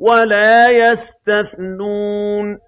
وَلَا يَسْتَثْنُونَ